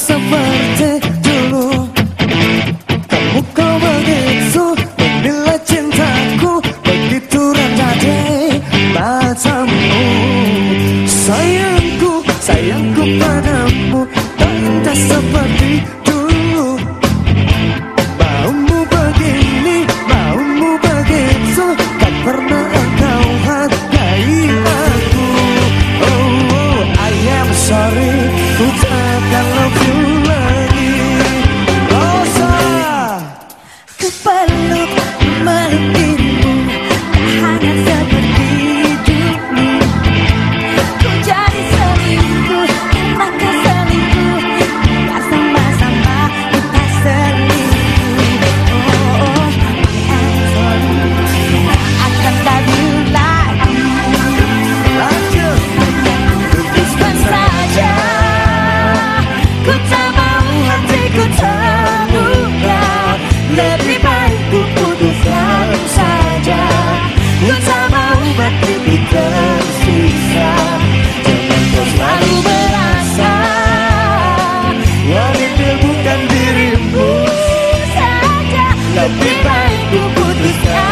seperti dulu Kamu kau begitu Bila cintaku Begitu rendah di matamu Sayangku, sayangku padamu Tak sebab. seperti Bersama tersisa. Jangan selalu bukan saja. Lebih baik ku putuskan.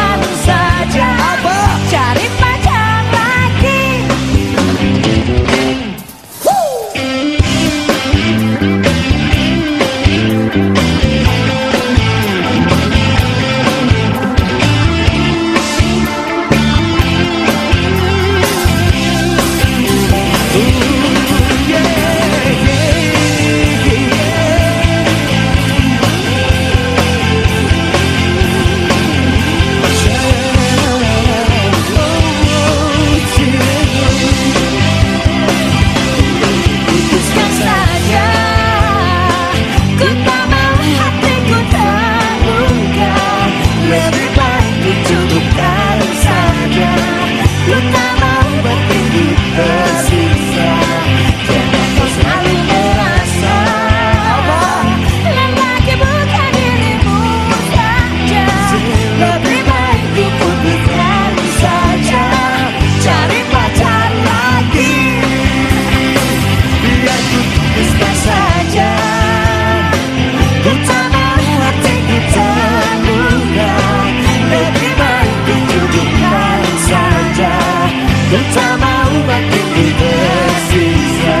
Ku tak mau makin tersiksa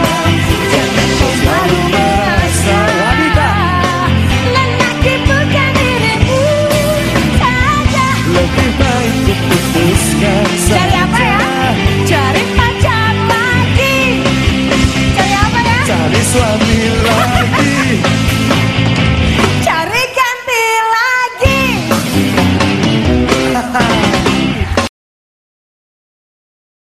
Jangan kau selalu merasa. Wanita. Lelaki bukan dirimu. Saja Lebih baik